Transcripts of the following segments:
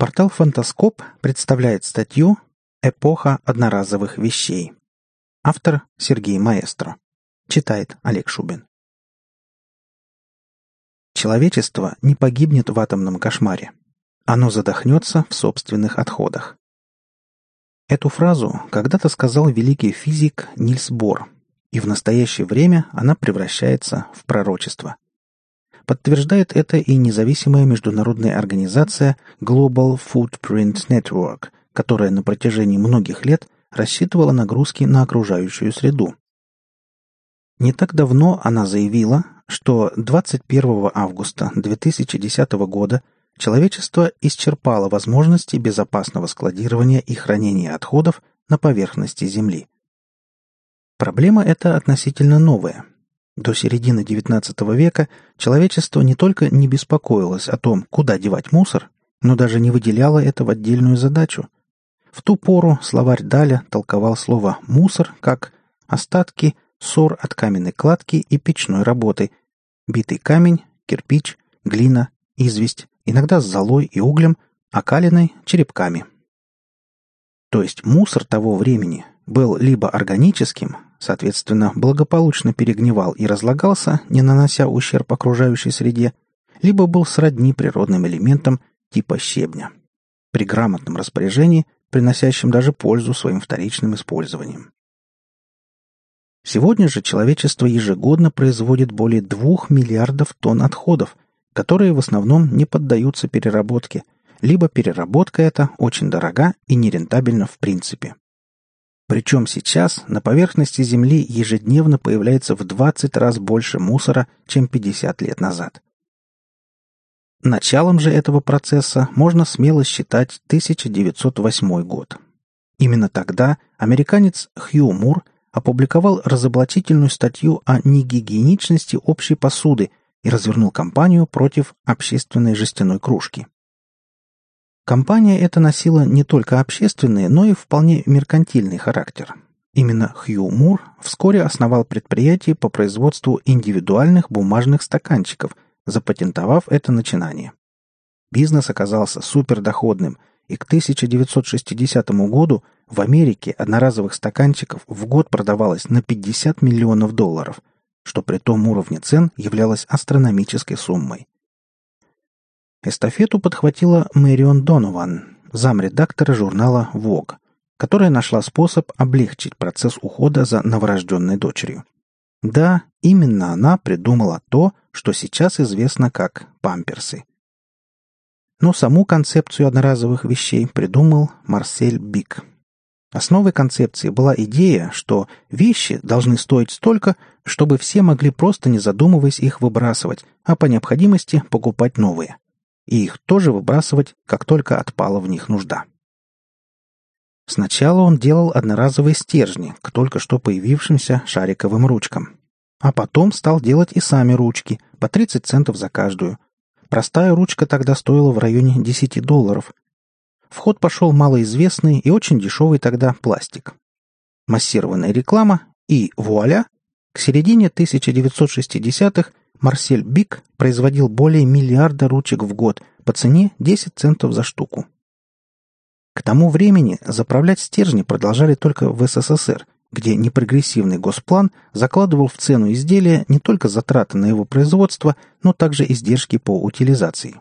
Портал «Фантаскоп» представляет статью «Эпоха одноразовых вещей». Автор Сергей Маэстро. Читает Олег Шубин. Человечество не погибнет в атомном кошмаре. Оно задохнется в собственных отходах. Эту фразу когда-то сказал великий физик Нильс Бор, и в настоящее время она превращается в пророчество. Подтверждает это и независимая международная организация Global Footprint Network, которая на протяжении многих лет рассчитывала нагрузки на окружающую среду. Не так давно она заявила, что 21 августа 2010 года человечество исчерпало возможности безопасного складирования и хранения отходов на поверхности Земли. Проблема эта относительно новая. До середины XIX века человечество не только не беспокоилось о том, куда девать мусор, но даже не выделяло это в отдельную задачу. В ту пору словарь Даля толковал слово «мусор» как «остатки», «ссор от каменной кладки и печной работы», «битый камень», «кирпич», «глина», «известь», иногда с золой и углем, а калиной – черепками. То есть мусор того времени был либо органическим, соответственно, благополучно перегнивал и разлагался, не нанося ущерб окружающей среде, либо был сродни природным элементам типа щебня. При грамотном распоряжении, приносящем даже пользу своим вторичным использованием. Сегодня же человечество ежегодно производит более 2 миллиардов тонн отходов, которые в основном не поддаются переработке, либо переработка эта очень дорога и нерентабельна в принципе. Причем сейчас на поверхности Земли ежедневно появляется в 20 раз больше мусора, чем 50 лет назад. Началом же этого процесса можно смело считать 1908 год. Именно тогда американец Хью Мур опубликовал разоблачительную статью о негигиеничности общей посуды и развернул кампанию против общественной жестяной кружки. Компания эта носила не только общественный, но и вполне меркантильный характер. Именно Хью Мур вскоре основал предприятие по производству индивидуальных бумажных стаканчиков, запатентовав это начинание. Бизнес оказался супердоходным, и к 1960 году в Америке одноразовых стаканчиков в год продавалось на 50 миллионов долларов, что при том уровне цен являлось астрономической суммой. Эстафету подхватила Мэрион Донован, замредактора журнала Vogue, которая нашла способ облегчить процесс ухода за новорожденной дочерью. Да, именно она придумала то, что сейчас известно как памперсы. Но саму концепцию одноразовых вещей придумал Марсель Бик. Основой концепции была идея, что вещи должны стоить столько, чтобы все могли просто не задумываясь их выбрасывать, а по необходимости покупать новые – и их тоже выбрасывать, как только отпала в них нужда. Сначала он делал одноразовые стержни к только что появившимся шариковым ручкам. А потом стал делать и сами ручки, по 30 центов за каждую. Простая ручка тогда стоила в районе 10 долларов. В ход пошел малоизвестный и очень дешевый тогда пластик. Массированная реклама и вуаля! К середине 1960-х Марсель Бик производил более миллиарда ручек в год по цене 10 центов за штуку. К тому времени заправлять стержни продолжали только в СССР, где непрогрессивный госплан закладывал в цену изделия не только затраты на его производство, но также издержки по утилизации.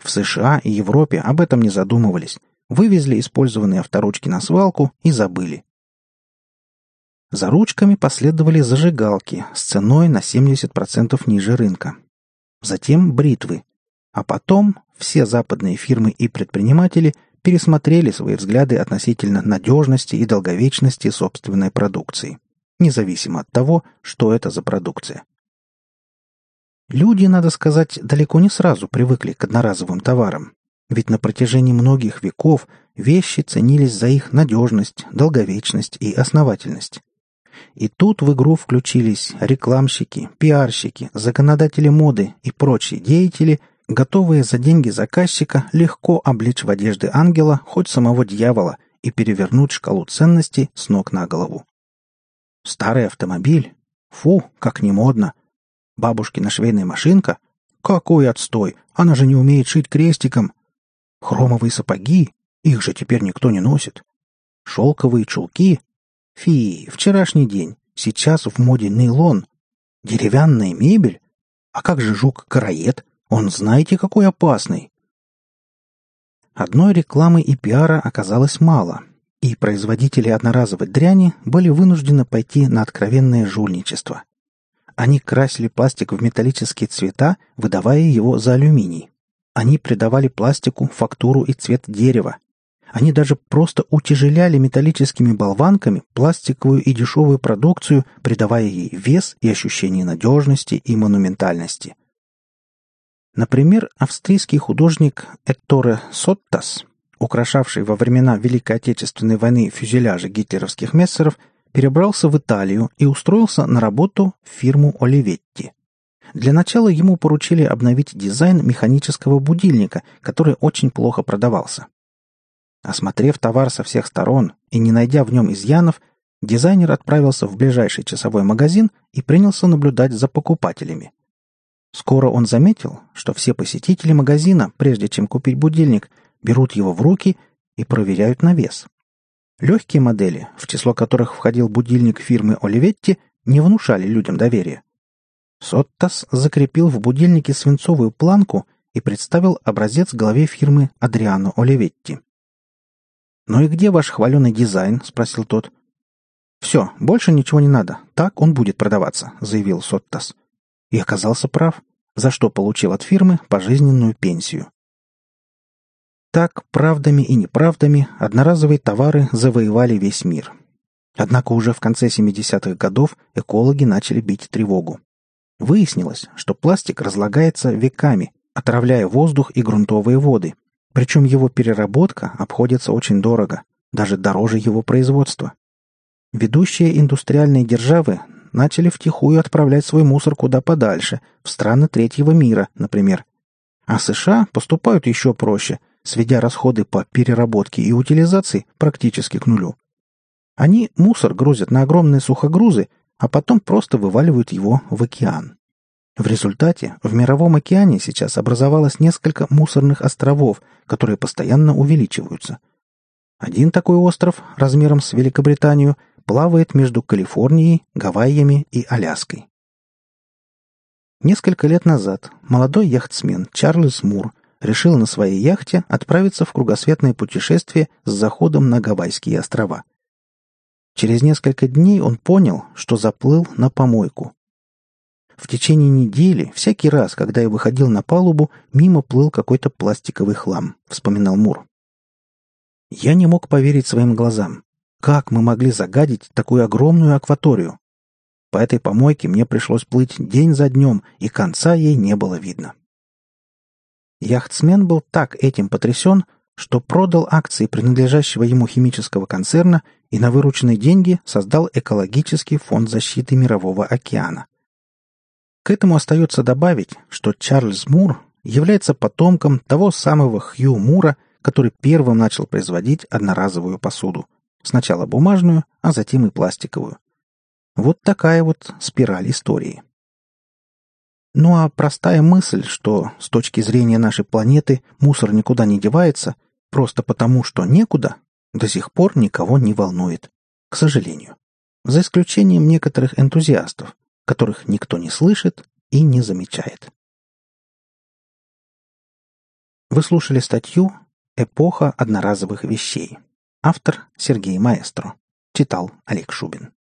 В США и Европе об этом не задумывались, вывезли использованные авторучки на свалку и забыли. За ручками последовали зажигалки с ценой на 70% ниже рынка. Затем бритвы. А потом все западные фирмы и предприниматели пересмотрели свои взгляды относительно надежности и долговечности собственной продукции, независимо от того, что это за продукция. Люди, надо сказать, далеко не сразу привыкли к одноразовым товарам, ведь на протяжении многих веков вещи ценились за их надежность, долговечность и основательность. И тут в игру включились рекламщики, пиарщики, законодатели моды и прочие деятели, готовые за деньги заказчика легко облечь в одежды ангела хоть самого дьявола и перевернуть шкалу ценностей с ног на голову. Старый автомобиль? Фу, как не модно. Бабушкина швейная машинка? Какой отстой! Она же не умеет шить крестиком. Хромовые сапоги? Их же теперь никто не носит. Шелковые чулки? Фи, вчерашний день. Сейчас в моде нейлон. Деревянная мебель? А как же жук-караед? Он знаете, какой опасный. Одной рекламы и пиара оказалось мало, и производители одноразовой дряни были вынуждены пойти на откровенное жульничество. Они красили пластик в металлические цвета, выдавая его за алюминий. Они придавали пластику фактуру и цвет дерева, они даже просто утяжеляли металлическими болванками пластиковую и дешевую продукцию, придавая ей вес и ощущение надежности и монументальности. Например, австрийский художник Этторе Соттас, украшавший во времена Великой Отечественной войны фюзеляжи гитлеровских мессеров, перебрался в Италию и устроился на работу в фирму Оливетти. Для начала ему поручили обновить дизайн механического будильника, который очень плохо продавался. Осмотрев товар со всех сторон и не найдя в нем изъянов, дизайнер отправился в ближайший часовой магазин и принялся наблюдать за покупателями. Скоро он заметил, что все посетители магазина, прежде чем купить будильник, берут его в руки и проверяют на вес. Легкие модели, в число которых входил будильник фирмы Оливетти, не внушали людям доверия. Соттас закрепил в будильнике свинцовую планку и представил образец главе фирмы Адриано Оливетти. «Ну и где ваш хваленый дизайн?» — спросил тот. «Все, больше ничего не надо. Так он будет продаваться», — заявил Соттас. И оказался прав, за что получил от фирмы пожизненную пенсию. Так, правдами и неправдами, одноразовые товары завоевали весь мир. Однако уже в конце 70-х годов экологи начали бить тревогу. Выяснилось, что пластик разлагается веками, отравляя воздух и грунтовые воды, причем его переработка обходится очень дорого, даже дороже его производства. Ведущие индустриальные державы начали втихую отправлять свой мусор куда подальше, в страны третьего мира, например. А США поступают еще проще, сведя расходы по переработке и утилизации практически к нулю. Они мусор грузят на огромные сухогрузы, а потом просто вываливают его в океан. В результате в Мировом океане сейчас образовалось несколько мусорных островов, которые постоянно увеличиваются. Один такой остров, размером с Великобританию, плавает между Калифорнией, Гавайями и Аляской. Несколько лет назад молодой яхтсмен Чарльз Мур решил на своей яхте отправиться в кругосветное путешествие с заходом на Гавайские острова. Через несколько дней он понял, что заплыл на помойку – в течение недели, всякий раз, когда я выходил на палубу, мимо плыл какой-то пластиковый хлам, вспоминал Мур. Я не мог поверить своим глазам. Как мы могли загадить такую огромную акваторию? По этой помойке мне пришлось плыть день за днем, и конца ей не было видно. Яхтсмен был так этим потрясен, что продал акции принадлежащего ему химического концерна и на вырученные деньги создал экологический фонд защиты Мирового океана – к этому остается добавить, что Чарльз Мур является потомком того самого Хью Мура, который первым начал производить одноразовую посуду. Сначала бумажную, а затем и пластиковую. Вот такая вот спираль истории. Ну а простая мысль, что с точки зрения нашей планеты мусор никуда не девается, просто потому что некуда, до сих пор никого не волнует. К сожалению. За исключением некоторых энтузиастов, которых никто не слышит и не замечает. Вы слушали статью «Эпоха одноразовых вещей». Автор Сергей Маэстро. Читал Олег Шубин.